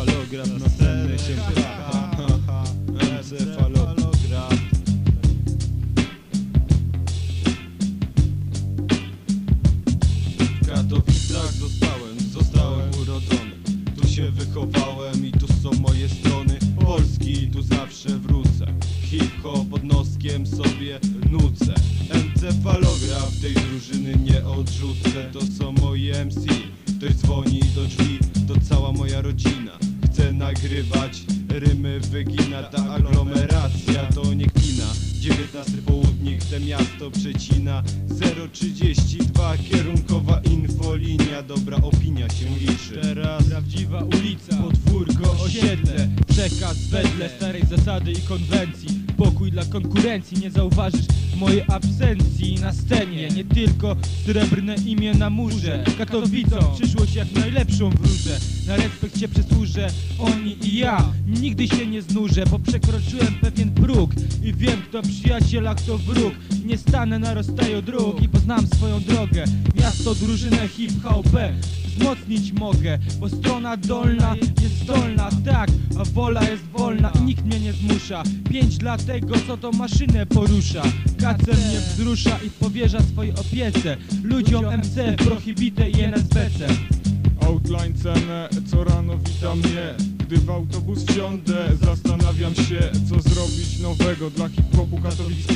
Encefalograf na scenę się. Encefalograf W Katowicach zostałem, zostałem urodzony. Tu się wychowałem i tu są moje strony. Polski, tu zawsze wrócę. Hip-hop pod noskiem sobie nucę. Encefalograf tej drużyny nie odrzucę. To są moje MC Ktoś dzwoni do drzwi, to cała moja rodzina Nagrywać, rymy wygina Ta aglomeracja to nie kpina. 19 południk, te miasto przecina. 032 kierunkowa infolinia. Dobra opinia się liczy. Teraz prawdziwa ulica, podwórko, osiedle. Przekaz wedle starej zasady i konwencji Pokój dla konkurencji, nie zauważysz mojej absencji na scenie. Nie tylko srebrne imię na murze. Katowicom przyszłość jak najlepszą wróżę. Na respekt się przysłużę, oni i ja. Nigdy się nie znużę, bo przekroczyłem pewien próg I wiem kto przyjaciel, a kto wróg. Nie stanę na rozstaju dróg i poznam swoją drogę. Miasto, drużynę, hip-hop Wzmocnić mogę, bo strona dolna jest zdolna, tak, a wola jest wolna i nikt mnie nie zmusza. Pięć dlatego, co to maszynę porusza. Kacer mnie wzrusza i powierza swojej opiece. Ludziom MC, Prohibite i NSBC Outline cenę, co rano wita mnie. Gdy w autobus wsiądę, zastanawiam się Co zrobić nowego. Dla hip-hopu katowickiego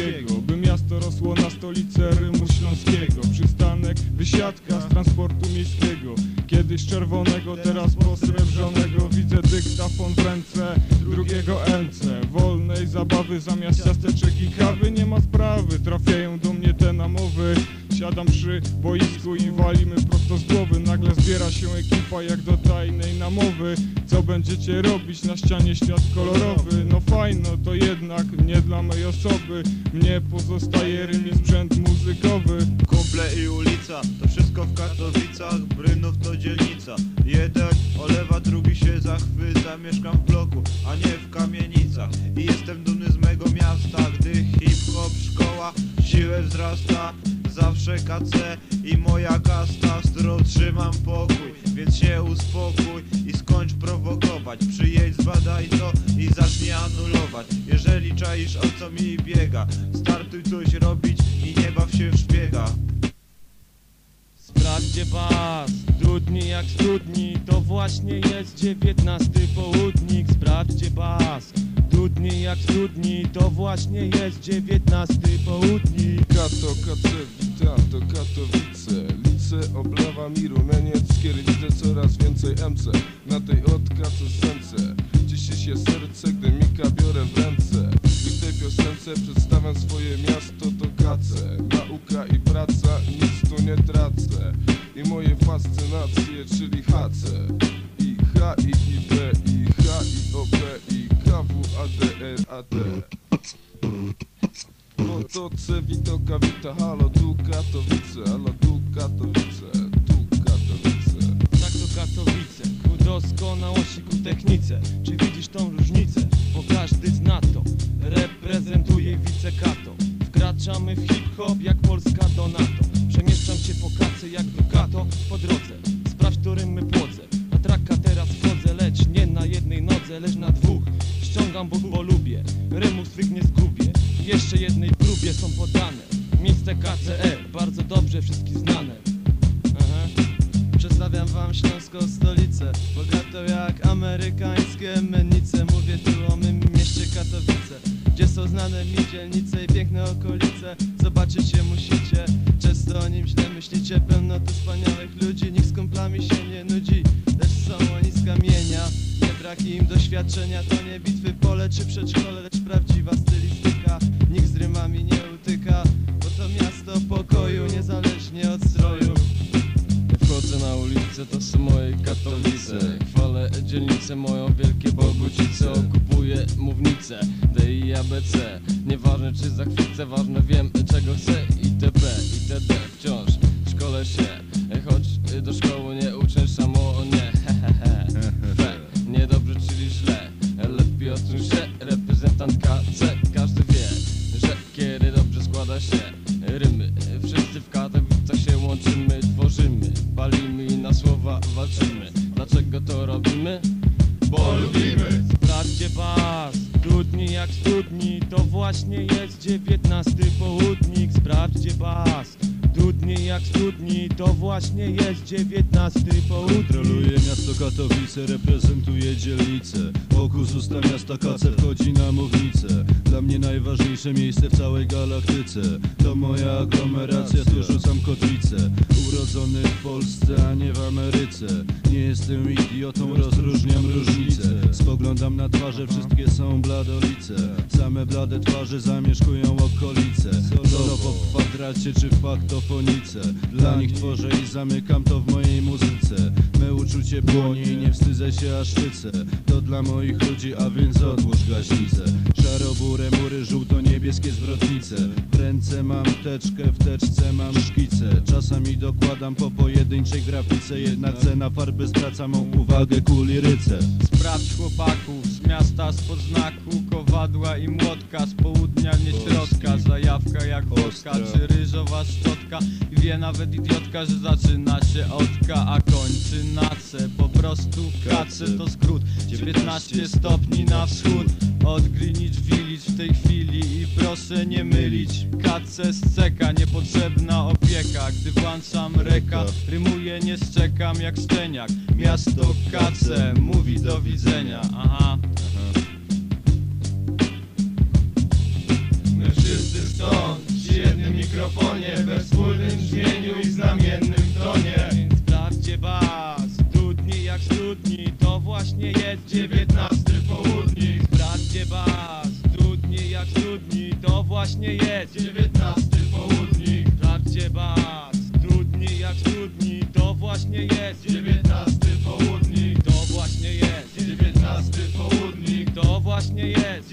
ręce drugiego MC Wolnej zabawy zamiast ciasteczek i kawy Nie ma sprawy, trafiają do mnie te namowy. Siadam przy boisku i walimy prosto z głowy. Nagle zbiera się ekipa jak do namowy Co będziecie robić na ścianie świat kolorowy? No fajno to jednak nie dla mej osoby. Mnie pozostaje rym sprzęt muzykowy. Kumple i ulica, to wszystko w Katowicach, Brynów to dzielnica. Jeden olewa, drugi się zachwyca, mieszkam w bloku, a nie w kamienicach. I jestem dumny z mego miasta, gdy hip-hop szkoła siłę wzrasta. Zawsze KC i moja kasta, z którą trzymam pokój Więc się uspokój zbadaj to i zacznij anulować. Jeżeli czaisz o co mi biega Startuj coś robić i nie baw się w szpiega. Sprawdźcie bas, studni jak studni To właśnie jest dziewiętnasty południk. Sprawdźcie bas, studni jak studni To właśnie jest dziewiętnasty południk. Kato, Kacewita, to Katowice. Lice, Oblawa, Miru, Nenieckie Widzę coraz więcej MC Na tej odkace sence się serce, gdy Mika biorę w ręce. W tej piosence przedstawiam swoje miasto to kace. Nauka i praca, nic tu nie tracę. I moje fascynacje, czyli HC I H, I, I, B, I H, I, O, P, I, K, W, A, D, R, A, D. Potoce, Witoka, Wita, halo, tu Katowice, halo, tu Katowice. Doskonałości, ku technice. Czy widzisz tą różnicę? Bo każdy zna to. Reprezentuje wicekato. Wkraczamy w hip-hop jak Polska do NATO. Przemieszczam się po kacy jak Ducato po drodze. Sprawdź, którym my płodzę. Na traka teraz wchodzę, lecz nie na jednej nodze, lecz na dwóch. Ściągam, bo, bo lubię. Rymów swych nie zgubię. Jeszcze jednej próbie są podane. Miejsce KCE, bardzo dobrze wszystkich znane. Przedstawiam wam śląską stolicę. Bogatą jak amerykańskie mennice. Mówię tu o mym mieście Katowice Gdzie są znane mi dzielnice i piękne okolice. Zobaczyć je musicie Często o nim źle myślicie. Pełno tu wspaniałych ludzi Nikt z kumplami się nie nudzi. Lecz są oni z kamienia Nie brak im doświadczenia. To nie bitwy pole czy przedszkole Lecz prawdziwa stylistyka. Nikt z rymami nie utyka ulicę, to są moje Katowice. Chwalę dzielnicę moją, wielkie Bogucice Okupuję mównicę, D i ABC Nieważne czy zachwycę, ważne wiem czego chcę. ITB, ITD wciąż szkole się wa walczymy. Dlaczego to robimy? Bo lubimy. Sprawdźcie was, studni jak studni To właśnie jest dziewiętnasty południk. Sprawdźcie was, studni jak studni To właśnie jest dziewiętnasty południk. Kontroluje miasto Katowice, reprezentuje dzielnicę. Oku z usta miasta Kace wchodzi na mównicę. Dla mnie najważniejsze miejsce w całej galaktyce. To moja aglomeracja, tu rzucam kotwicę. Polsce, a nie w Ameryce. Nie jestem idiotą, rozróżniam różnice. Spoglądam na twarze, wszystkie są bladolice. Same blade twarze zamieszkują okolice. Solo po kwadracie czy w faktofonice. Dla nich tworzę i zamykam to w mojej muzyce. Me uczucie płonie i nie wstydzę się aż szczycę. To dla moich ludzi, a więc odłóż gaśnicę Szaro-burę mury, żółto-niebieskie zwrotnice. W ręce mam teczkę, w teczce mam szkice. Czasami dokładam po pojedynczej grafice. Jednak cena farby zwraca mą uwagę ku liryce. Sprawdź chłopaków z miasta spod znaku Kowadła i młotka. Z południa nie środka Zajawka jak wodka. Czy ryżowa szczotka Wie nawet idiotka, że zaczyna się od K A kończy na C. Po prostu kace to skrót. 19 stopni na wschód. Od Greenwich Village w tej chwili I proszę nie mylić. Kace z ceka, niepotrzebna opieka. Gdy włączam reka, rymuję, nie szczekam jak szczeniak. Miasto Kace mówi do widzenia. Aha Południk Sprawdźcie bas Studni jak studni To właśnie jest Dziewiętnasty południk. Sprawdźcie bas Studni jak studni To właśnie jest Dziewiętnasty południk. To właśnie jest Dziewiętnasty południk. To właśnie jest